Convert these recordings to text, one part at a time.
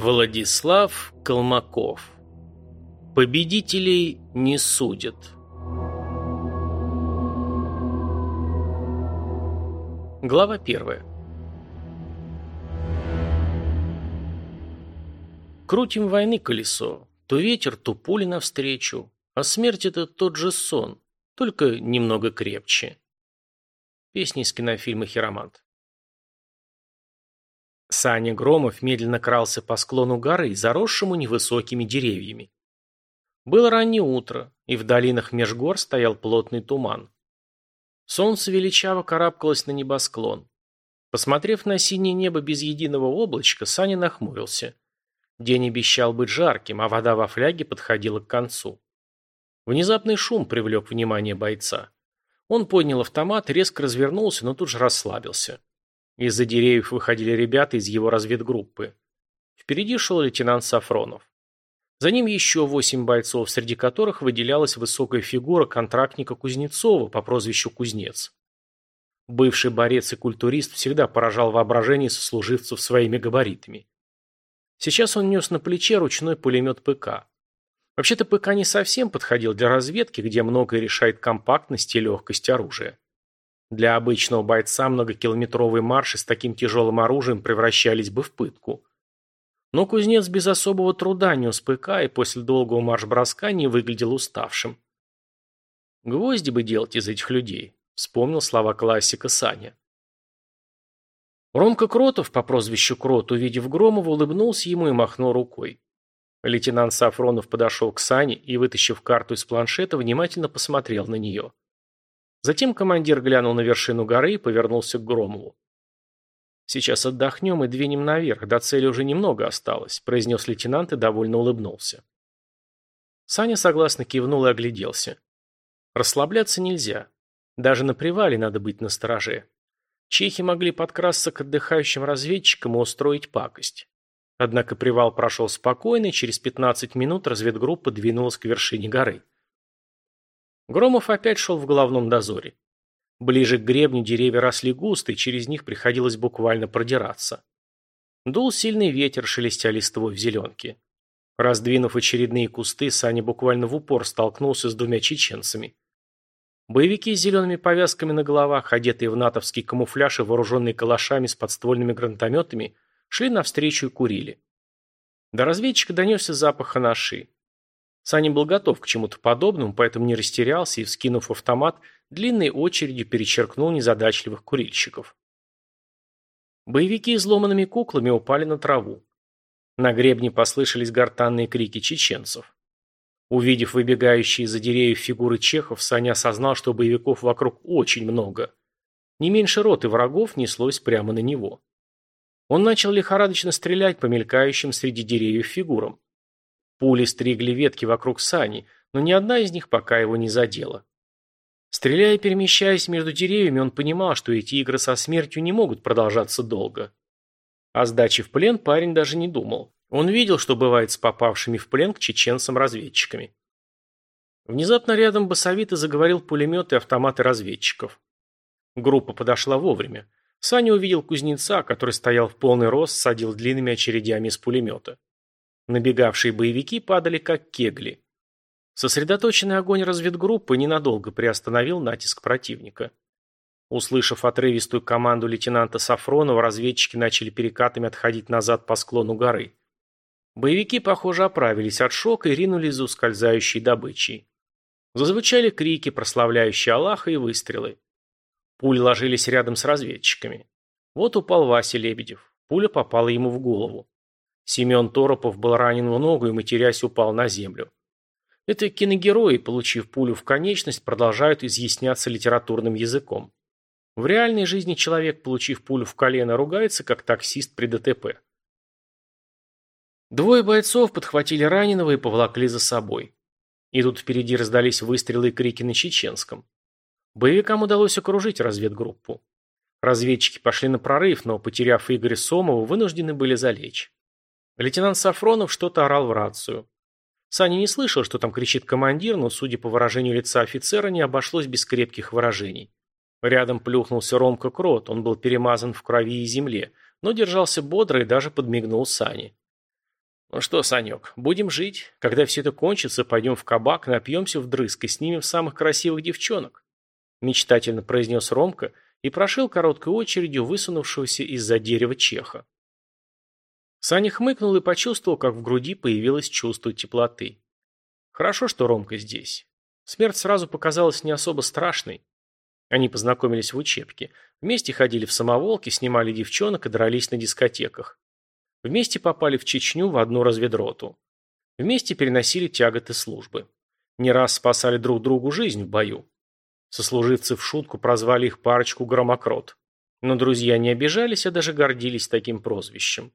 Владислав Колмаков Победителей не судят. Глава первая. Крутим войны колесо, то ветер, то пули навстречу, а смерть это тот же сон, только немного крепче. Песни из кинофильма «Хиромант». Саня Громов медленно крался по склону горы, заросшему невысокими деревьями. Было раннее утро, и в долинах меж гор стоял плотный туман. Солнце величаво карабкалось на небосклон. Посмотрев на синее небо без единого облачка, Саня нахмурился. День обещал быть жарким, а вода во фляге подходила к концу. Внезапный шум привлек внимание бойца. Он поднял автомат, резко развернулся, но тут же расслабился. Из-за деревьев выходили ребята из его разведгруппы. Впереди шел лейтенант Сафронов. За ним еще восемь бойцов, среди которых выделялась высокая фигура контрактника Кузнецова по прозвищу Кузнец. Бывший борец и культурист всегда поражал воображение сослуживцев своими габаритами. Сейчас он нес на плече ручной пулемет ПК. Вообще-то ПК не совсем подходил для разведки, где многое решает компактность и легкость оружия. Для обычного бойца многокилометровые марши с таким тяжелым оружием превращались бы в пытку. Но кузнец без особого труда нес ПК и после долгого марш-броска не выглядел уставшим. «Гвозди бы делать из этих людей», — вспомнил слова классика Саня. Ромка Кротов по прозвищу Крот, увидев Громова, улыбнулся ему и махнул рукой. Лейтенант Сафронов подошел к Сане и, вытащив карту из планшета, внимательно посмотрел на нее. Затем командир глянул на вершину горы и повернулся к Громову. «Сейчас отдохнем и двинем наверх, до цели уже немного осталось», произнес лейтенант и довольно улыбнулся. Саня согласно кивнул и огляделся. Расслабляться нельзя. Даже на привале надо быть настороже. Чехи могли подкрасться к отдыхающим разведчикам и устроить пакость. Однако привал прошел спокойно, и через 15 минут разведгруппа двинулась к вершине горы. Громов опять шел в головном дозоре. Ближе к гребню деревья росли густо, и через них приходилось буквально продираться. Дул сильный ветер, шелестя листвой в зеленке. Раздвинув очередные кусты, Саня буквально в упор столкнулся с двумя чеченцами. Боевики с зелеными повязками на головах, одетые в натовский камуфляж и вооруженные калашами с подствольными гранатометами, шли навстречу и курили. До разведчика донесся запах анаши. Саня был готов к чему-то подобному, поэтому не растерялся и, вскинув автомат, длинной очередью перечеркнул незадачливых курильщиков. Боевики изломанными куклами упали на траву. На гребне послышались гортанные крики чеченцев. Увидев выбегающие из-за деревьев фигуры чехов, Саня осознал, что боевиков вокруг очень много. Не меньше роты врагов неслось прямо на него. Он начал лихорадочно стрелять по мелькающим среди деревьев фигурам. Пули стригли ветки вокруг сани, но ни одна из них пока его не задела. Стреляя и перемещаясь между деревьями, он понимал, что эти игры со смертью не могут продолжаться долго. О сдаче в плен парень даже не думал. Он видел, что бывает с попавшими в плен к чеченцам-разведчиками. Внезапно рядом басовито заговорил пулемет и автоматы разведчиков. Группа подошла вовремя. Саня увидел кузнеца, который стоял в полный рост, садил длинными очередями из пулемета. Набегавшие боевики падали как кегли. Сосредоточенный огонь разведгруппы ненадолго приостановил натиск противника. Услышав отрывистую команду лейтенанта Сафронова, разведчики начали перекатами отходить назад по склону горы. Боевики, похоже, оправились от шока и ринулись за ускользающей добычей. Зазвучали крики, прославляющие Аллаха и выстрелы. Пули ложились рядом с разведчиками. Вот упал Вася Лебедев. Пуля попала ему в голову. Семен Торопов был ранен в ногу и, матерясь, упал на землю. Это киногерои, получив пулю в конечность, продолжают изъясняться литературным языком. В реальной жизни человек, получив пулю в колено, ругается, как таксист при ДТП. Двое бойцов подхватили раненого и поволокли за собой. И тут впереди раздались выстрелы и крики на чеченском. Боевикам удалось окружить разведгруппу. Разведчики пошли на прорыв, но, потеряв Игоря Сомова, вынуждены были залечь. Лейтенант Сафронов что-то орал в рацию. Саня не слышал, что там кричит командир, но, судя по выражению лица офицера, не обошлось без крепких выражений. Рядом плюхнулся Ромка Крот, он был перемазан в крови и земле, но держался бодро и даже подмигнул Сане. «Ну что, Санек, будем жить. Когда все это кончится, пойдем в кабак, напьемся вдрызг и снимем самых красивых девчонок», мечтательно произнес Ромка и прошил короткой очередью высунувшегося из-за дерева чеха. Саня хмыкнул и почувствовал, как в груди появилось чувство теплоты. Хорошо, что Ромка здесь. Смерть сразу показалась не особо страшной. Они познакомились в учебке. Вместе ходили в самоволки, снимали девчонок и дрались на дискотеках. Вместе попали в Чечню в одну разведроту. Вместе переносили тяготы службы. Не раз спасали друг другу жизнь в бою. Сослуживцы в шутку прозвали их парочку громокрот. Но друзья не обижались, а даже гордились таким прозвищем.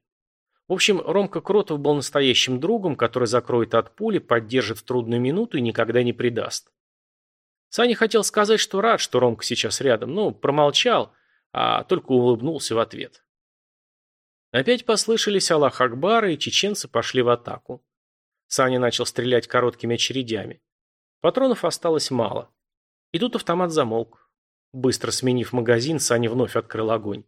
В общем, Ромка Кротов был настоящим другом, который закроет от пули, поддержит в трудную минуту и никогда не предаст. Саня хотел сказать, что рад, что Ромка сейчас рядом, но промолчал, а только улыбнулся в ответ. Опять послышались Аллах Акбара, и чеченцы пошли в атаку. Саня начал стрелять короткими очередями. Патронов осталось мало. И тут автомат замолк. Быстро сменив магазин, Саня вновь открыл огонь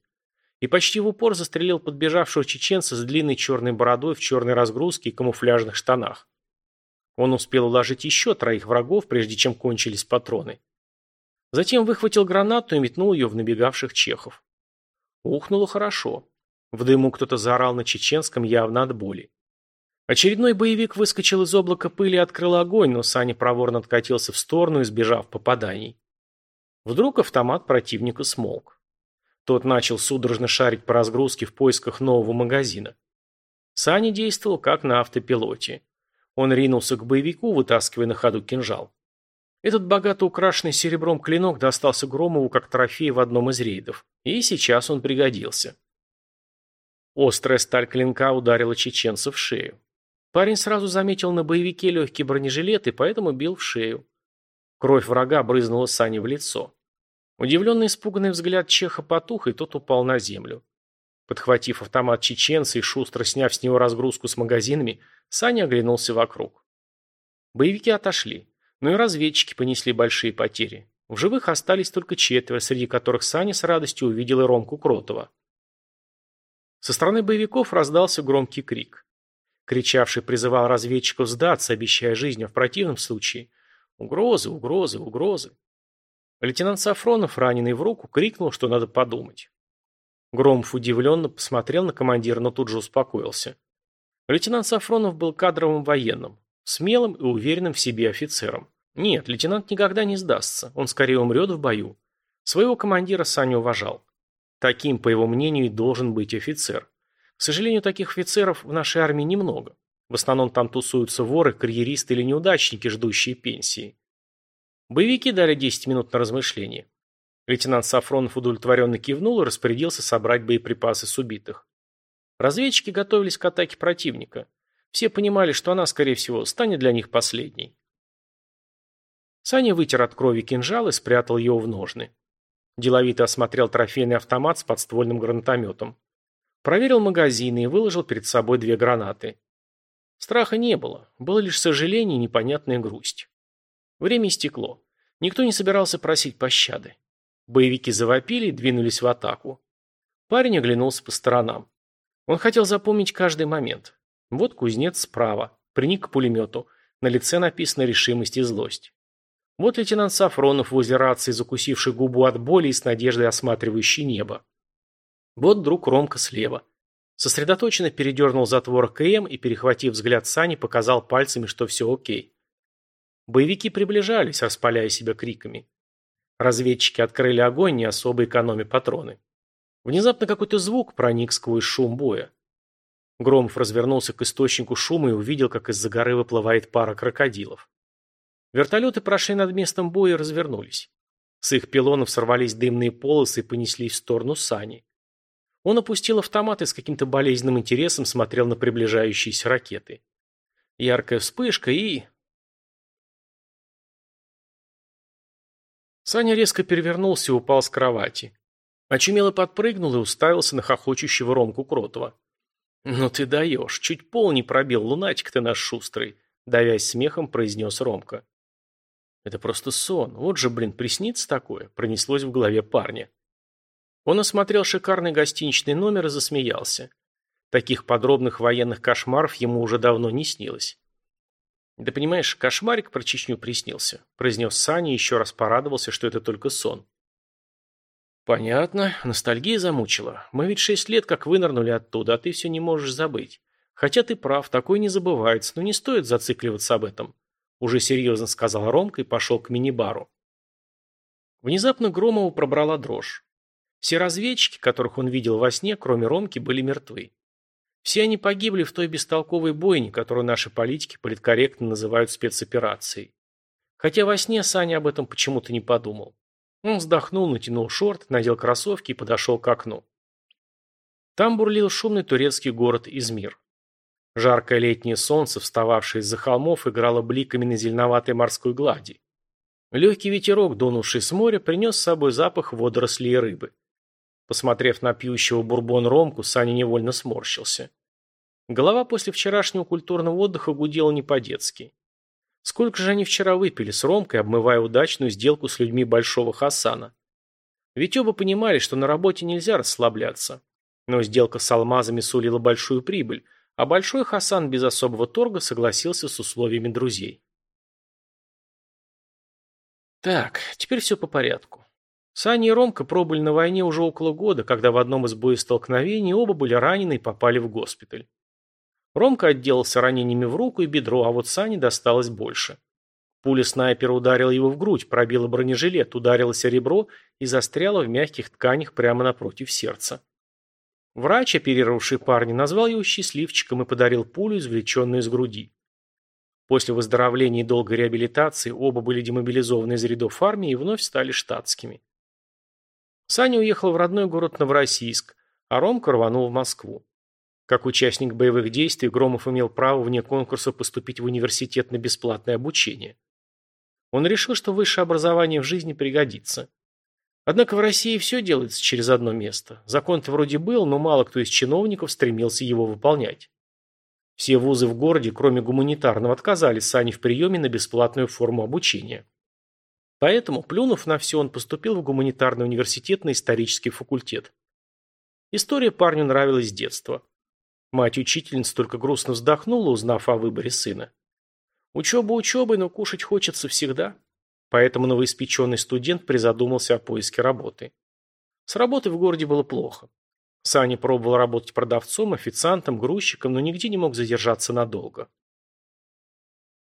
и почти в упор застрелил подбежавшего чеченца с длинной черной бородой в черной разгрузке и камуфляжных штанах. Он успел уложить еще троих врагов, прежде чем кончились патроны. Затем выхватил гранату и метнул ее в набегавших чехов. Ухнуло хорошо. В дыму кто-то заорал на чеченском явно от боли. Очередной боевик выскочил из облака пыли и открыл огонь, но Саня проворно откатился в сторону, избежав попаданий. Вдруг автомат противника смолк. Тот начал судорожно шарить по разгрузке в поисках нового магазина. Саня действовал как на автопилоте. Он ринулся к боевику, вытаскивая на ходу кинжал. Этот богато украшенный серебром клинок достался Громову как трофей в одном из рейдов. И сейчас он пригодился. Острая сталь клинка ударила чеченца в шею. Парень сразу заметил на боевике легкий бронежилет и поэтому бил в шею. Кровь врага брызнула Сане в лицо. Удивленный испуганный взгляд Чеха потух, и тот упал на землю. Подхватив автомат чеченца и шустро сняв с него разгрузку с магазинами, Саня оглянулся вокруг. Боевики отошли, но и разведчики понесли большие потери. В живых остались только четверо, среди которых Саня с радостью увидел и Ромку Кротова. Со стороны боевиков раздался громкий крик. Кричавший призывал разведчиков сдаться, обещая жизнь, а в противном случае угрозы, угрозы, угрозы. Лейтенант Сафронов, раненый в руку, крикнул, что надо подумать. Громов удивленно посмотрел на командира, но тут же успокоился. Лейтенант Сафронов был кадровым военным, смелым и уверенным в себе офицером. Нет, лейтенант никогда не сдастся, он скорее умрет в бою. Своего командира Саня уважал. Таким, по его мнению, и должен быть офицер. К сожалению, таких офицеров в нашей армии немного. В основном там тусуются воры, карьеристы или неудачники, ждущие пенсии. Боевики дали 10 минут на размышление. Лейтенант Сафронов удовлетворенно кивнул и распорядился собрать боеприпасы с убитых. Разведчики готовились к атаке противника. Все понимали, что она, скорее всего, станет для них последней. Саня вытер от крови кинжал и спрятал его в ножны. Деловито осмотрел трофейный автомат с подствольным гранатометом. Проверил магазины и выложил перед собой две гранаты. Страха не было, было лишь сожаление и непонятная грусть. Время истекло. Никто не собирался просить пощады. Боевики завопили и двинулись в атаку. Парень оглянулся по сторонам. Он хотел запомнить каждый момент. Вот кузнец справа, приник к пулемету. На лице написана решимость и злость. Вот лейтенант Сафронов возле рации, закусивший губу от боли и с надеждой осматривающий небо. Вот друг Ромка слева. Сосредоточенно передернул затвор КМ и, перехватив взгляд Сани, показал пальцами, что все окей. Боевики приближались, распаляя себя криками. Разведчики открыли огонь, не особо экономя патроны. Внезапно какой-то звук проник сквозь шум боя. Громов развернулся к источнику шума и увидел, как из-за горы выплывает пара крокодилов. Вертолеты прошли над местом боя и развернулись. С их пилонов сорвались дымные полосы и понеслись в сторону сани. Он опустил автомат и с каким-то болезненным интересом смотрел на приближающиеся ракеты. Яркая вспышка и... Саня резко перевернулся и упал с кровати. Очумело подпрыгнул и уставился на хохочущего Ромку Кротова. «Ну ты даешь, чуть пол не пробил, лунатик ты наш шустрый», давясь смехом, произнес Ромка. «Это просто сон, вот же, блин, приснится такое», пронеслось в голове парня. Он осмотрел шикарный гостиничный номер и засмеялся. Таких подробных военных кошмаров ему уже давно не снилось. «Да понимаешь, кошмарик про Чечню приснился», – произнес Саня и еще раз порадовался, что это только сон. «Понятно. Ностальгия замучила. Мы ведь шесть лет как вынырнули оттуда, а ты все не можешь забыть. Хотя ты прав, такое не забывается, но не стоит зацикливаться об этом», – уже серьезно сказал Ромка и пошел к мини-бару. Внезапно Громову пробрала дрожь. Все разведчики, которых он видел во сне, кроме Ромки, были мертвы. Все они погибли в той бестолковой бойне, которую наши политики политкорректно называют спецоперацией. Хотя во сне Саня об этом почему-то не подумал. Он вздохнул, натянул шорт, надел кроссовки и подошел к окну. Там бурлил шумный турецкий город Измир. Жаркое летнее солнце, встававшее из-за холмов, играло бликами на зеленоватой морской глади. Легкий ветерок, дунувший с моря, принес с собой запах водорослей и рыбы. Посмотрев на пьющего бурбон Ромку, Саня невольно сморщился. Голова после вчерашнего культурного отдыха гудела не по-детски. Сколько же они вчера выпили с Ромкой, обмывая удачную сделку с людьми Большого Хасана? Ведь оба понимали, что на работе нельзя расслабляться. Но сделка с алмазами сулила большую прибыль, а Большой Хасан без особого торга согласился с условиями друзей. Так, теперь все по порядку. Саня и Ромка пробыли на войне уже около года, когда в одном из боестолкновений оба были ранены и попали в госпиталь. Ромка отделался ранениями в руку и бедро, а вот Сане досталось больше. Пуля снайпера ударила его в грудь, пробила бронежилет, ударилось ребро и застряла в мягких тканях прямо напротив сердца. Врач, оперировавший парня, назвал его счастливчиком и подарил пулю, извлеченную из груди. После выздоровления и долгой реабилитации оба были демобилизованы из рядов армии и вновь стали штатскими. Саня уехал в родной город Новороссийск, а Ромка рванул в Москву. Как участник боевых действий, Громов имел право вне конкурса поступить в университет на бесплатное обучение. Он решил, что высшее образование в жизни пригодится. Однако в России все делается через одно место. Закон-то вроде был, но мало кто из чиновников стремился его выполнять. Все вузы в городе, кроме гуманитарного, отказались Сане в приеме на бесплатную форму обучения. Поэтому, плюнув на все, он поступил в гуманитарный университет на исторический факультет. История парню нравилась с детства. Мать-учительница только грустно вздохнула, узнав о выборе сына. Учеба учебой, но кушать хочется всегда. Поэтому новоиспеченный студент призадумался о поиске работы. С работой в городе было плохо. Саня пробовал работать продавцом, официантом, грузчиком, но нигде не мог задержаться надолго.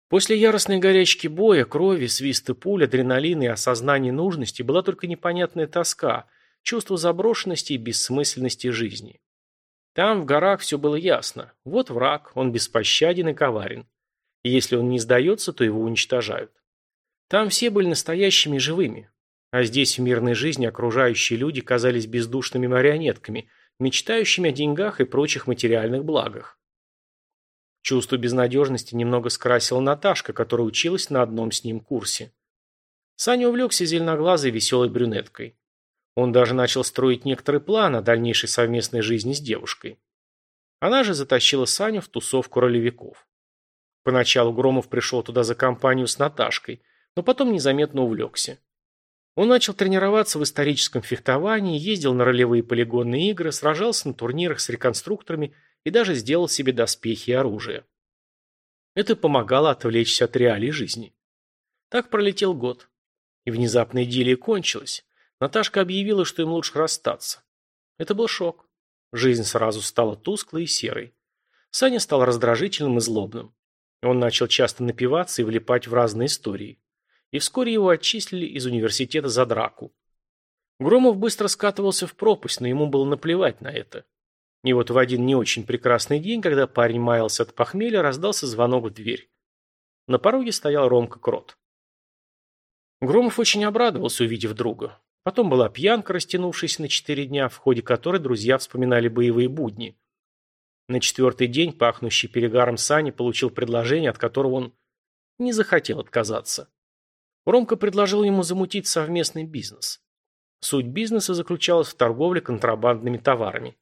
После яростной горячки боя, крови, свиста пуль, адреналина и осознания нужности была только непонятная тоска, чувство заброшенности и бессмысленности жизни. Там, в горах, все было ясно. Вот враг, он беспощаден и коварен. И если он не сдается, то его уничтожают. Там все были настоящими живыми. А здесь, в мирной жизни, окружающие люди казались бездушными марионетками, мечтающими о деньгах и прочих материальных благах. Чувство безнадежности немного скрасила Наташка, которая училась на одном с ним курсе. Саня увлекся зеленоглазой веселой брюнеткой. Он даже начал строить некоторый план о дальнейшей совместной жизни с девушкой. Она же затащила Саню в тусовку ролевиков. Поначалу Громов пришел туда за компанию с Наташкой, но потом незаметно увлекся. Он начал тренироваться в историческом фехтовании, ездил на ролевые полигонные игры, сражался на турнирах с реконструкторами и даже сделал себе доспехи и оружие. Это помогало отвлечься от реалий жизни. Так пролетел год. И внезапно идиллия кончилась. Наташка объявила, что им лучше расстаться. Это был шок. Жизнь сразу стала тусклой и серой. Саня стал раздражительным и злобным. Он начал часто напиваться и влипать в разные истории. И вскоре его отчислили из университета за драку. Громов быстро скатывался в пропасть, но ему было наплевать на это. И вот в один не очень прекрасный день, когда парень маялся от похмелья, раздался звонок в дверь. На пороге стоял Ромка Крот. Громов очень обрадовался, увидев друга. Потом была пьянка, растянувшаяся на четыре дня, в ходе которой друзья вспоминали боевые будни. На четвертый день, пахнущий перегаром Сани, получил предложение, от которого он не захотел отказаться. Ромка предложил ему замутить совместный бизнес. Суть бизнеса заключалась в торговле контрабандными товарами.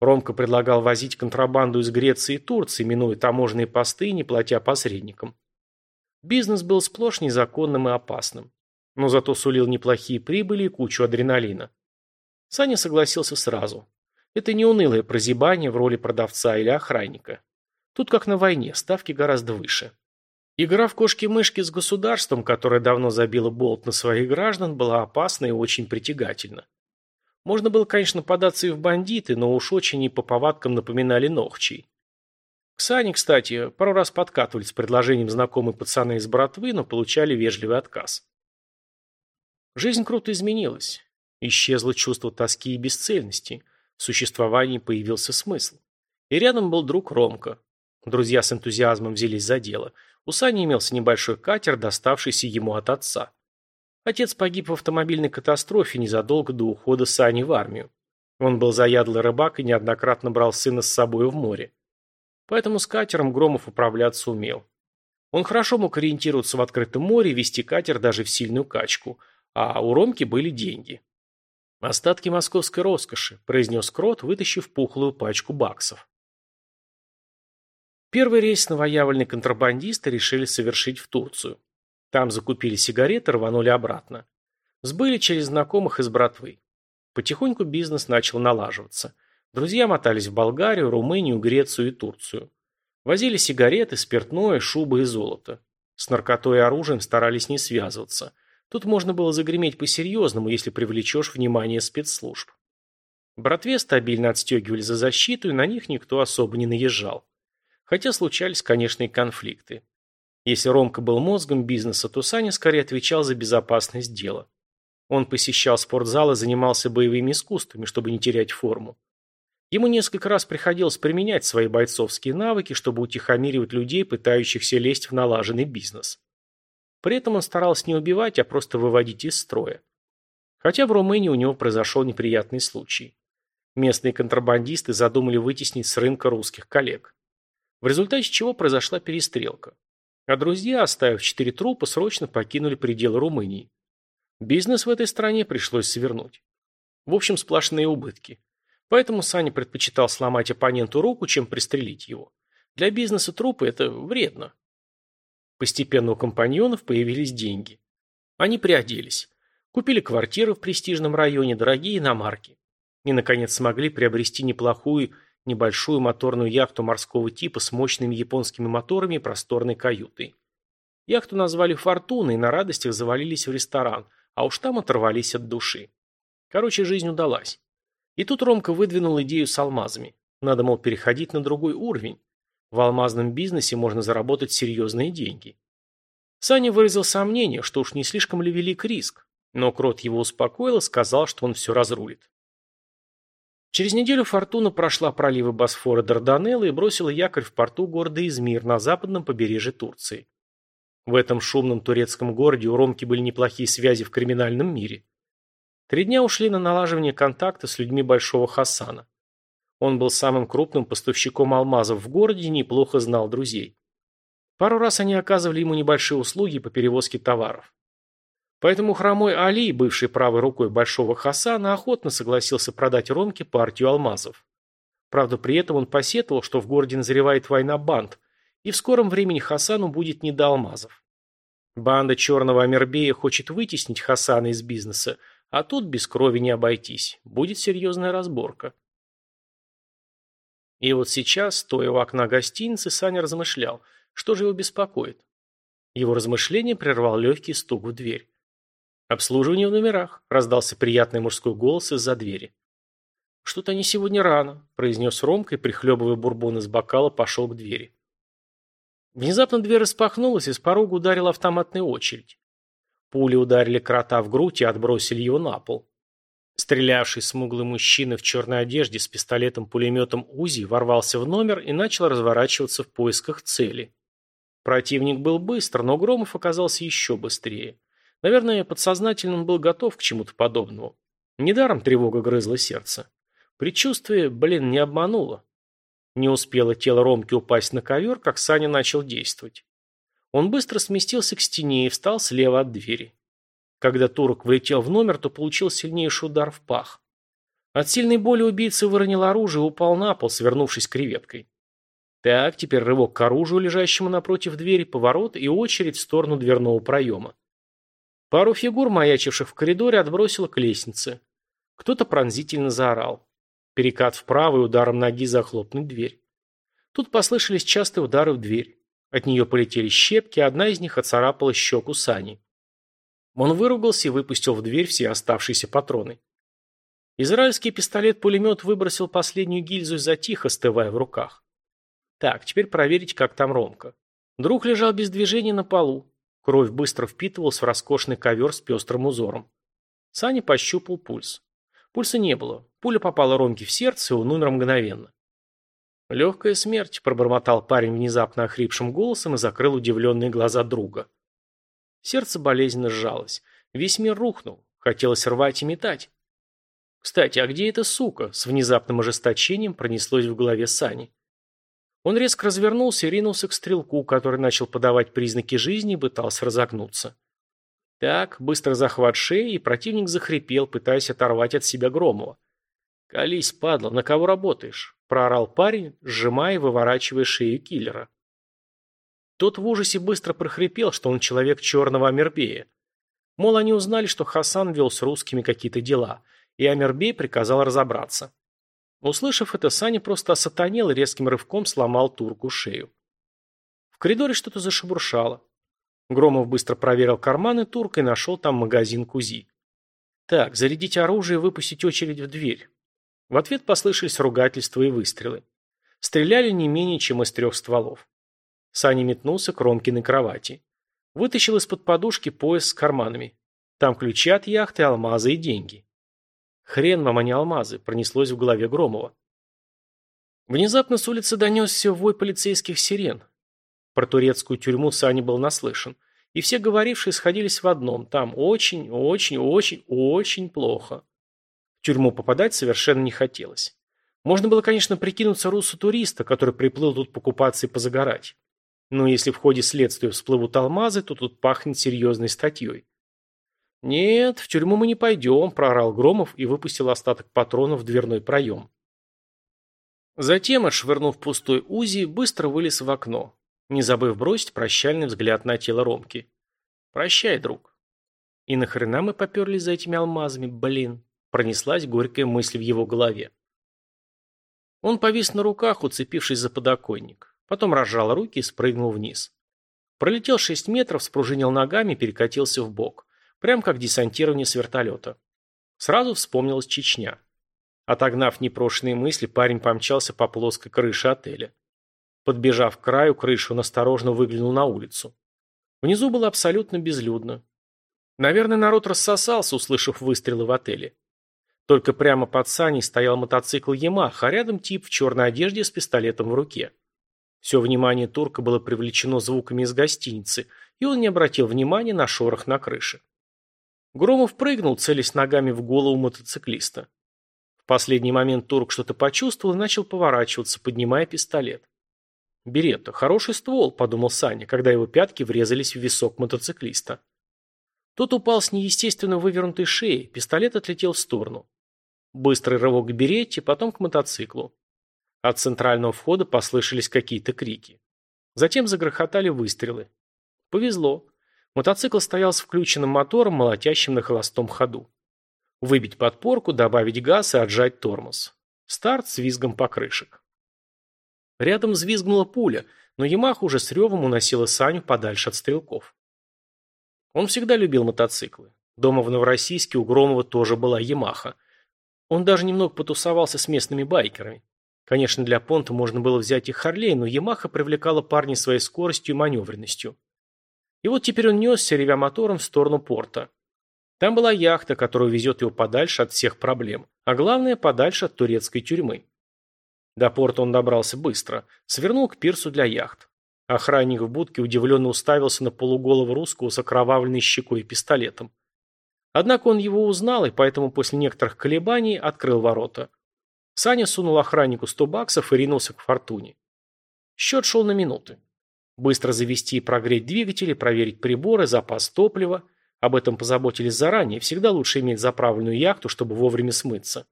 Ромка предлагал возить контрабанду из Греции и Турции, минуя таможенные посты и не платя посредникам. Бизнес был сплошь незаконным и опасным но зато сулил неплохие прибыли и кучу адреналина. Саня согласился сразу. Это не унылое прозябание в роли продавца или охранника. Тут как на войне, ставки гораздо выше. Игра в кошки-мышки с государством, которое давно забило болт на своих граждан, была опасна и очень притягательна. Можно было, конечно, податься и в бандиты, но уж очень и по повадкам напоминали Нохчий. К Сане, кстати, пару раз подкатывали с предложением знакомые пацаны из братвы, но получали вежливый отказ. Жизнь круто изменилась. Исчезло чувство тоски и бесцельности. В существовании появился смысл. И рядом был друг Ромка. Друзья с энтузиазмом взялись за дело. У Сани имелся небольшой катер, доставшийся ему от отца. Отец погиб в автомобильной катастрофе незадолго до ухода Сани в армию. Он был заядлый рыбак и неоднократно брал сына с собой в море. Поэтому с катером Громов управляться умел. Он хорошо мог ориентироваться в открытом море и вести катер даже в сильную качку, а у Ромки были деньги. «Остатки московской роскоши», – произнес Крот, вытащив пухлую пачку баксов. Первый рейс новоявленные контрабандисты решили совершить в Турцию. Там закупили сигареты, рванули обратно. Сбыли через знакомых из братвы. Потихоньку бизнес начал налаживаться. Друзья мотались в Болгарию, Румынию, Грецию и Турцию. Возили сигареты, спиртное, шубы и золото. С наркотой и оружием старались не связываться. Тут можно было загреметь по-серьезному, если привлечешь внимание спецслужб. Братве стабильно отстегивали за защиту, и на них никто особо не наезжал. Хотя случались, конечно, и конфликты. Если Ромка был мозгом бизнеса, то Саня скорее отвечал за безопасность дела. Он посещал спортзал и занимался боевыми искусствами, чтобы не терять форму. Ему несколько раз приходилось применять свои бойцовские навыки, чтобы утихомиривать людей, пытающихся лезть в налаженный бизнес. При этом он старался не убивать, а просто выводить из строя. Хотя в Румынии у него произошел неприятный случай. Местные контрабандисты задумали вытеснить с рынка русских коллег. В результате чего произошла перестрелка. А друзья, оставив четыре трупа, срочно покинули пределы Румынии. Бизнес в этой стране пришлось свернуть. В общем, сплошные убытки. Поэтому Саня предпочитал сломать оппоненту руку, чем пристрелить его. Для бизнеса трупы это вредно. Постепенно у компаньонов появились деньги. Они приоделись. Купили квартиры в престижном районе, дорогие иномарки. И, наконец, смогли приобрести неплохую, небольшую моторную яхту морского типа с мощными японскими моторами и просторной каютой. Яхту назвали «Фортуной» и на радостях завалились в ресторан, а уж там оторвались от души. Короче, жизнь удалась. И тут Ромка выдвинул идею с алмазами. Надо, мол, переходить на другой уровень. В алмазном бизнесе можно заработать серьезные деньги. Саня выразил сомнение, что уж не слишком ли велик риск, но Крот его успокоил и сказал, что он все разрулит. Через неделю Фортуна прошла проливы Босфора Дарданелла и бросила якорь в порту города Измир на западном побережье Турции. В этом шумном турецком городе у Ромки были неплохие связи в криминальном мире. Три дня ушли на налаживание контакта с людьми Большого Хасана. Он был самым крупным поставщиком алмазов в городе и неплохо знал друзей. Пару раз они оказывали ему небольшие услуги по перевозке товаров. Поэтому хромой Али, бывший правой рукой Большого Хасана, охотно согласился продать Ромке партию алмазов. Правда, при этом он посетовал, что в городе назревает война банд, и в скором времени Хасану будет не до алмазов. Банда Черного Амирбея хочет вытеснить Хасана из бизнеса, а тут без крови не обойтись. Будет серьезная разборка. И вот сейчас, стоя у окна гостиницы, Саня размышлял, что же его беспокоит. Его размышление прервал легкий стук в дверь. «Обслуживание в номерах», – раздался приятный мужской голос из-за двери. «Что-то они сегодня рано», – произнес Ромка и, прихлебывая бурбон из бокала, пошел к двери. Внезапно дверь распахнулась, и с порога ударила автоматная очередь. Пули ударили крота в грудь и отбросили его на пол. Стрелявший смуглый мужчина в черной одежде с пистолетом-пулеметом УЗИ ворвался в номер и начал разворачиваться в поисках цели. Противник был быстр, но Громов оказался еще быстрее. Наверное, подсознательно он был готов к чему-то подобному. Недаром тревога грызла сердце. Предчувствие, блин, не обмануло. Не успело тело Ромки упасть на ковер, как Саня начал действовать. Он быстро сместился к стене и встал слева от двери. Когда турок влетел в номер, то получил сильнейший удар в пах. От сильной боли убийца выронил оружие и упал на пол, свернувшись креветкой. Так, теперь рывок к оружию, лежащему напротив двери, поворот и очередь в сторону дверного проема. Пару фигур, маячивших в коридоре, отбросило к лестнице. Кто-то пронзительно заорал. Перекат вправо и ударом ноги захлопнуть дверь. Тут послышались частые удары в дверь. От нее полетели щепки, одна из них оцарапала щеку Сани. Он выругался и выпустил в дверь все оставшиеся патроны. Израильский пистолет-пулемет выбросил последнюю гильзу и затих, остывая в руках. Так, теперь проверить, как там Ромка. Друг лежал без движения на полу. Кровь быстро впитывалась в роскошный ковер с пестрым узором. Саня пощупал пульс. Пульса не было. Пуля попала Ромке в сердце и он умер мгновенно. «Легкая смерть», – пробормотал парень внезапно охрипшим голосом и закрыл удивленные глаза друга. Сердце болезненно сжалось. Весь мир рухнул. Хотелось рвать и метать. «Кстати, а где эта сука?» – с внезапным ожесточением пронеслось в голове Сани. Он резко развернулся и ринулся к стрелку, который начал подавать признаки жизни и пытался разогнуться. Так, быстро захват шеи, и противник захрипел, пытаясь оторвать от себя Громова. «Колись, падла, на кого работаешь?» – проорал парень, сжимая и выворачивая шею киллера. Тот в ужасе быстро прохрипел, что он человек черного Амирбея. Мол, они узнали, что Хасан вел с русскими какие-то дела, и Амирбей приказал разобраться. Услышав это, Саня просто осатанел и резким рывком сломал турку шею. В коридоре что-то зашебуршало. Громов быстро проверил карманы турка и нашел там магазин КУЗИ. Так, зарядить оружие и выпустить очередь в дверь. В ответ послышались ругательства и выстрелы. Стреляли не менее, чем из трех стволов. Саня метнулся к Ромкиной кровати. Вытащил из-под подушки пояс с карманами. Там ключи от яхты, алмазы и деньги. Хрен вам, а не алмазы, пронеслось в голове Громова. Внезапно с улицы донесся вой полицейских сирен. Про турецкую тюрьму Саня был наслышан. И все говорившие сходились в одном. Там очень, очень, очень, очень плохо. В тюрьму попадать совершенно не хотелось. Можно было, конечно, прикинуться русу-туриста, который приплыл тут покупаться и позагорать. Но если в ходе следствия всплывут алмазы, то тут пахнет серьезной статьей. «Нет, в тюрьму мы не пойдем», – проорал Громов и выпустил остаток патронов в дверной проем. Затем, отшвырнув пустой УЗИ, быстро вылез в окно не забыв бросить прощальный взгляд на тело Ромки. «Прощай, друг». «И нахрена мы поперлись за этими алмазами, блин?» Пронеслась горькая мысль в его голове. Он повис на руках, уцепившись за подоконник. Потом разжал руки и спрыгнул вниз. Пролетел шесть метров, спружинил ногами перекатился в бок, прям как десантирование с вертолета. Сразу вспомнилась Чечня. Отогнав непрошенные мысли, парень помчался по плоской крыше отеля. Подбежав к краю крыши, он осторожно выглянул на улицу. Внизу было абсолютно безлюдно. Наверное, народ рассосался, услышав выстрелы в отеле. Только прямо под саней стоял мотоцикл «Ямах», а рядом тип в черной одежде с пистолетом в руке. Все внимание турка было привлечено звуками из гостиницы, и он не обратил внимания на шорох на крыше. Громов прыгнул, целясь ногами в голову мотоциклиста. В последний момент турк что-то почувствовал и начал поворачиваться, поднимая пистолет. «Беретта, хороший ствол», – подумал Саня, когда его пятки врезались в висок мотоциклиста. Тот упал с неестественно вывернутой шеей, пистолет отлетел в сторону. Быстрый рывок к Беретте, потом к мотоциклу. От центрального входа послышались какие-то крики. Затем загрохотали выстрелы. Повезло. Мотоцикл стоял с включенным мотором, молотящим на холостом ходу. Выбить подпорку, добавить газ и отжать тормоз. Старт с визгом покрышек. Рядом взвизгнула пуля, но Ямаха уже с ревом уносила Саню подальше от стрелков. Он всегда любил мотоциклы. Дома в Новороссийске у Громова тоже была Ямаха. Он даже немного потусовался с местными байкерами. Конечно, для понта можно было взять и Харлей, но Ямаха привлекала парня своей скоростью и маневренностью. И вот теперь он несся, ревя мотором, в сторону порта. Там была яхта, которая везет его подальше от всех проблем, а главное, подальше от турецкой тюрьмы. До порта он добрался быстро. Свернул к пирсу для яхт. Охранник в будке удивленно уставился на полуголого русского с окровавленной щекой и пистолетом. Однако он его узнал и поэтому после некоторых колебаний открыл ворота. Саня сунул охраннику сто баксов и ринулся к фортуне. Счет шел на минуты. Быстро завести и прогреть двигатели, проверить приборы, запас топлива. Об этом позаботились заранее. Всегда лучше иметь заправленную яхту, чтобы вовремя смыться.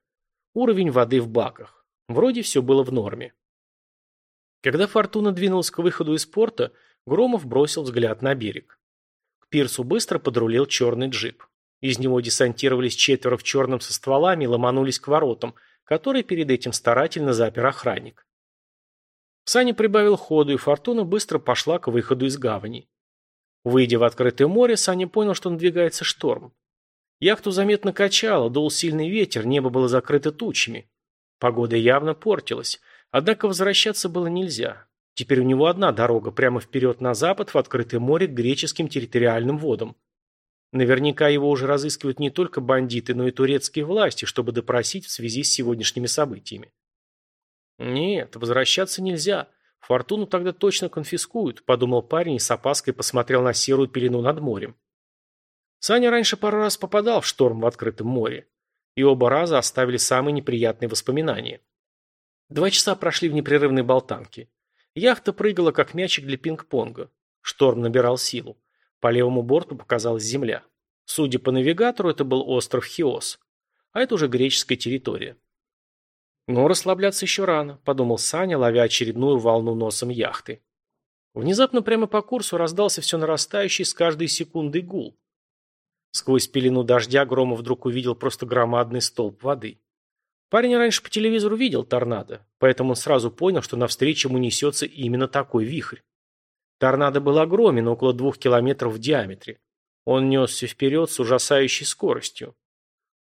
Уровень воды в баках. Вроде все было в норме. Когда Фортуна двинулась к выходу из порта, Громов бросил взгляд на берег. К пирсу быстро подрулил черный джип. Из него десантировались четверо в черном со стволами и ломанулись к воротам, который перед этим старательно запер охранник. Саня прибавил ходу, и фортуна быстро пошла к выходу из гавани. Выйдя в открытое море, Саня понял, что надвигается шторм. Яхту заметно качало, дул сильный ветер, небо было закрыто тучами. Погода явно портилась, однако возвращаться было нельзя. Теперь у него одна дорога, прямо вперед на запад, в открытое море к греческим территориальным водам. Наверняка его уже разыскивают не только бандиты, но и турецкие власти, чтобы допросить в связи с сегодняшними событиями. Нет, возвращаться нельзя. Фортуну тогда точно конфискуют, подумал парень и с опаской посмотрел на серую пелену над морем. Саня раньше пару раз попадал в шторм в открытом море, и оба раза оставили самые неприятные воспоминания. Два часа прошли в непрерывной болтанке. Яхта прыгала, как мячик для пинг-понга. Шторм набирал силу. По левому борту показалась земля. Судя по навигатору, это был остров Хиос. А это уже греческая территория. Но расслабляться еще рано, подумал Саня, ловя очередную волну носом яхты. Внезапно прямо по курсу раздался все нарастающий с каждой секундой гул. Сквозь пелену дождя Громов вдруг увидел просто громадный столб воды. Парень раньше по телевизору видел торнадо, поэтому он сразу понял, что навстречу ему несется именно такой вихрь. Торнадо был огромен, около двух километров в диаметре. Он несся вперед с ужасающей скоростью.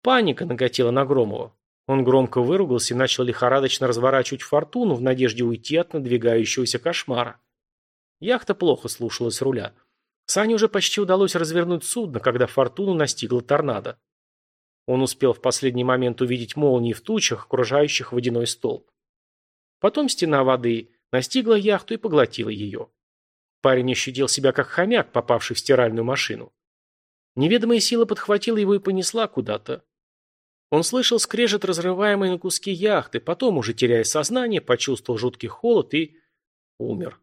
Паника накатила на Громова. Он громко выругался и начал лихорадочно разворачивать фортуну в надежде уйти от надвигающегося кошмара. Яхта плохо слушалась руля. Сане уже почти удалось развернуть судно, когда фортуну настигла торнадо. Он успел в последний момент увидеть молнии в тучах, окружающих водяной столб. Потом стена воды настигла яхту и поглотила ее. Парень ощутил себя как хомяк, попавший в стиральную машину. Неведомая сила подхватила его и понесла куда-то. Он слышал скрежет разрываемой на куски яхты, потом, уже теряя сознание, почувствовал жуткий холод и... умер.